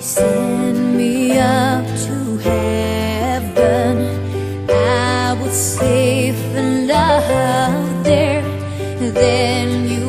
send me up to heaven, I would safe and love there. Then you.